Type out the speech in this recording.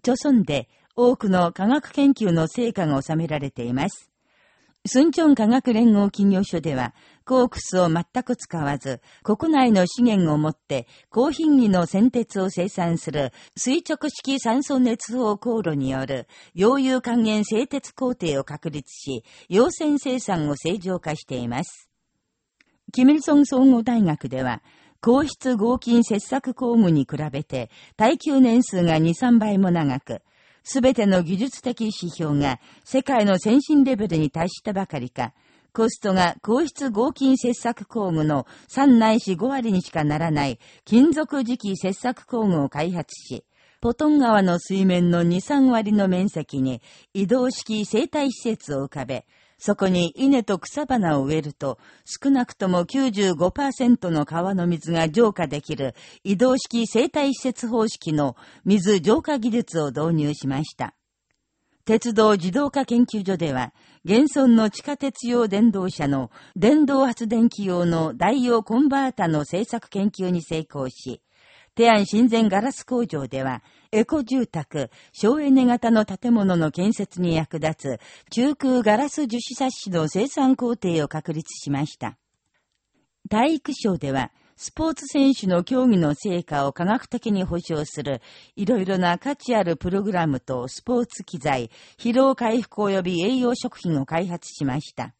著村で多くの科学研究の成果が収められています。スンチョン科学連合企業所では、コークスを全く使わず、国内の資源をもって高品位の先鉄を生産する垂直式酸素熱放航路による溶融還元製鉄工程を確立し、陽線生産を正常化しています。キミルソン総合大学では、皇室合金切削工具に比べて耐久年数が2、3倍も長く、すべての技術的指標が世界の先進レベルに達したばかりか、コストが皇室合金切削工具の3ないし5割にしかならない金属磁気切削工具を開発し、ポトン川の水面の2、3割の面積に移動式生態施設を浮かべ、そこに稲と草花を植えると、少なくとも95%の川の水が浄化できる移動式生態施設方式の水浄化技術を導入しました。鉄道自動化研究所では、現存の地下鉄用電動車の電動発電機用の代用コンバータの製作研究に成功し、テアン親善ガラス工場では、エコ住宅、省エネ型の建物の建設に役立つ、中空ガラス樹脂冊子の生産工程を確立しました。体育省では、スポーツ選手の競技の成果を科学的に保障する、いろいろな価値あるプログラムとスポーツ機材、疲労回復及び栄養食品を開発しました。